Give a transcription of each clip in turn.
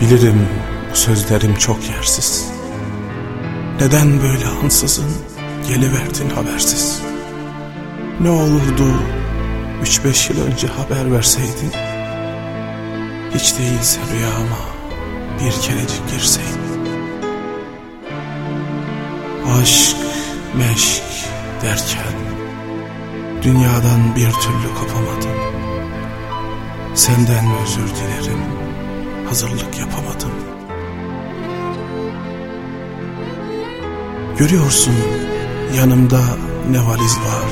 Bilirim bu sözlerim çok yersiz. Neden böyle ansızın geliverdin habersiz? Ne olurdu üç beş yıl önce haber verseydin? Hiç değilse rüyama bir kerecik girseydin. Aşk, meşk derken dünyadan bir türlü kopamadım. Senden özür dilerim, hazırlık yapamadım. Görüyorsun yanımda ne valiz var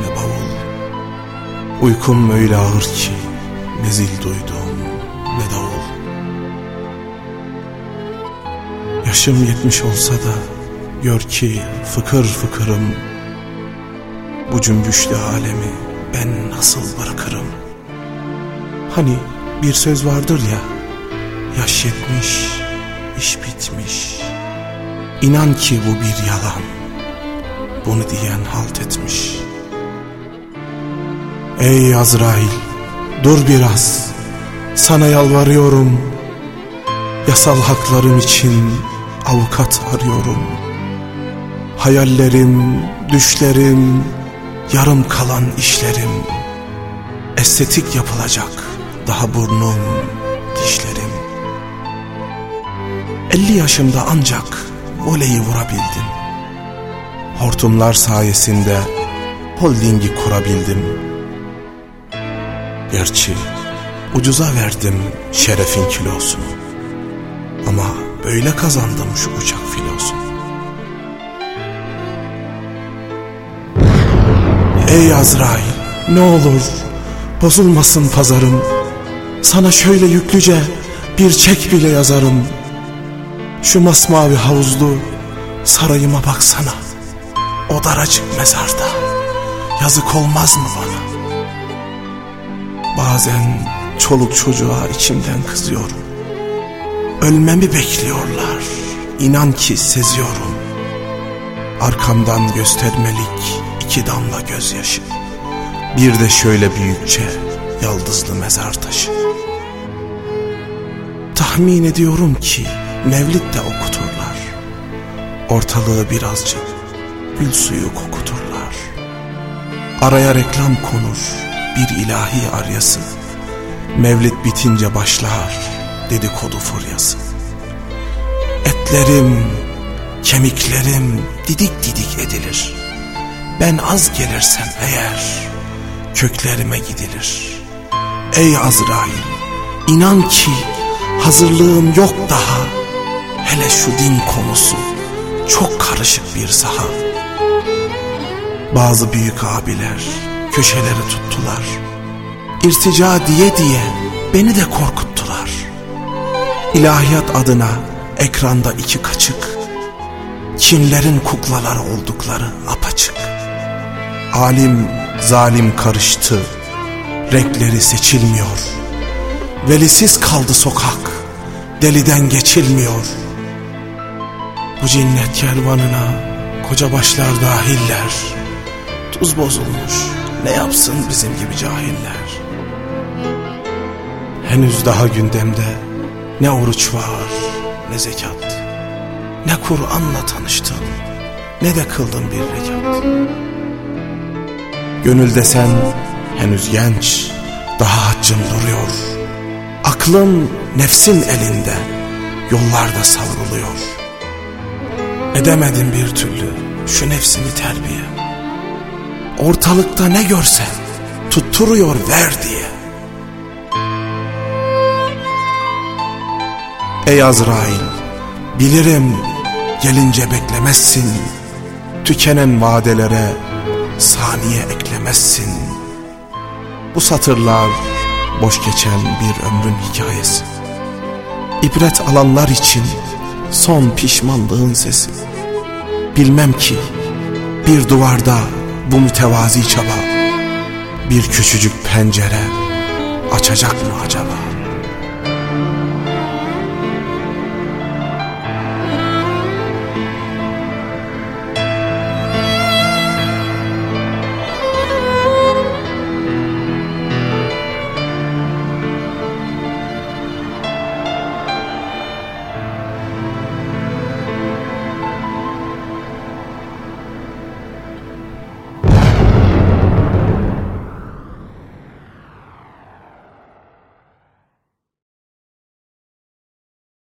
ne bavul. Uykum öyle ağır ki ne zil duydum ne davul. Yaşım yetmiş olsa da gör ki fıkır fıkırım. Bu cümbüşlü alemi ben nasıl bırakırım? Hani bir söz vardır ya, yaş yetmiş, iş bitmiş. İnan ki bu bir yalan, bunu diyen halt etmiş. Ey Azrail, dur biraz, sana yalvarıyorum. Yasal haklarım için avukat arıyorum. Hayallerim, düşlerim, yarım kalan işlerim. Estetik yapılacak daha burnum, dişlerim. Elli yaşımda ancak voleyi vurabildim. Hortumlar sayesinde holdingi kurabildim. Gerçi ucuza verdim şerefin kilosunu. Ama böyle kazandım şu uçak filosunu. Ey Azrail ne olur bozulmasın pazarım. Sana şöyle yüklüce bir çek bile yazarım. Şu masmavi havuzlu sarayıma baksana. O daracık mezarda yazık olmaz mı bana? Bazen çoluk çocuğa içimden kızıyorum. Ölmemi bekliyorlar. İnan ki seziyorum. Arkamdan göstermelik iki damla gözyaşı. Bir de şöyle büyükçe yaldızlı mezar taşı. Tahmin ediyorum ki mevlid de okuturlar. Ortalığı birazcık gül suyu kokuturlar. Araya reklam konur bir ilahi aryası. Mevlid bitince başlar dedikodu furyası. Etlerim, kemiklerim didik didik edilir. Ben az gelirsem eğer köklerime gidilir. Ey Azrail, inan ki hazırlığım yok daha. Hele şu din konusu çok karışık bir saha. Bazı büyük abiler köşeleri tuttular. İrtica diye diye beni de korkuttular. İlahiyat adına ekranda iki kaçık. Kimlerin kuklaları oldukları apaçık. Alim zalim karıştı. Renkleri seçilmiyor. Velisiz kaldı sokak. Deliden geçilmiyor. Bu cinnet kervanına koca başlar dahiller. Tuz bozulmuş. Ne yapsın bizim gibi cahiller. Henüz daha gündemde ne oruç var ne zekat. Ne Kur'an'la tanıştın ne de kıldın bir rekat. Gönül desen henüz genç, daha haccım duruyor. Aklım nefsin elinde, yollarda savruluyor. Edemedim bir türlü şu nefsimi terbiye. Ortalıkta ne görsen tutturuyor ver diye. Ey Azrail, bilirim gelince beklemezsin. Tükenen vadelere saniye eklemezsin. Bu satırlar boş geçen bir ömrün hikayesi. İbret alanlar için son pişmanlığın sesi. Bilmem ki bir duvarda bu mütevazi çaba bir küçücük pencere açacak mı acaba?